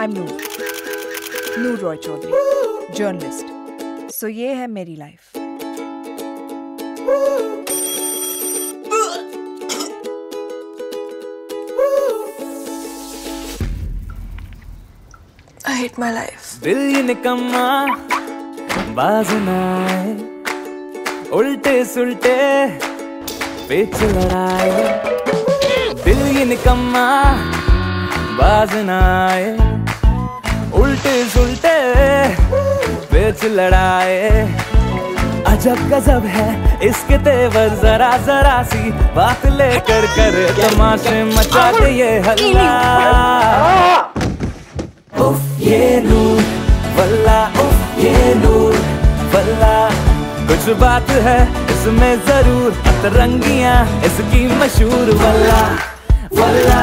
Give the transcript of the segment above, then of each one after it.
I am Noor Noor Roy Chowdhury journalist so ये है मेरी life I hate my life दिल निकम्मा बाज ना उल्टे सुलटे पेच लड़ाए दिल निकम्मा बाज ना आए उल्टे सुलटे बेच लड़ाए। अजब गजब है इसके तेवर, जरा जरा सी बात लेकर कर तमाशे मचा दे ये हल्ला। उफ, ये नूर, वल्ला, उफ, ये नूर, वल्ला। कुछ बात है इसमें ज़रूर, अतरंगियाँ इसकी मशहूर, वल्ला वल्ला।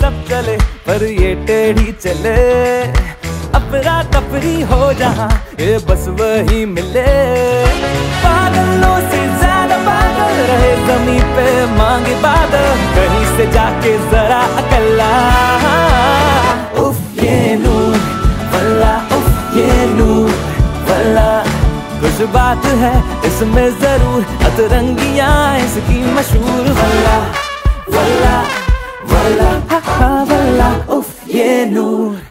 सब चले, पर ये टेढ़ी चले। अफरा तफरी हो जहाँ, ये बस वही मिले। पागलों से ज़्यादा पागल रहे, ज़मीन पे मांगे बादल। कहीं से जाके जरा अकल्ला उफ, ये नूर, वल्ला, उफ, ये नूर, वल्ला। कुछ बात है इसमें ज़रूर, अतरंगियाँ इसकी मशहूर वल्ला वल्ला वल्ला हा,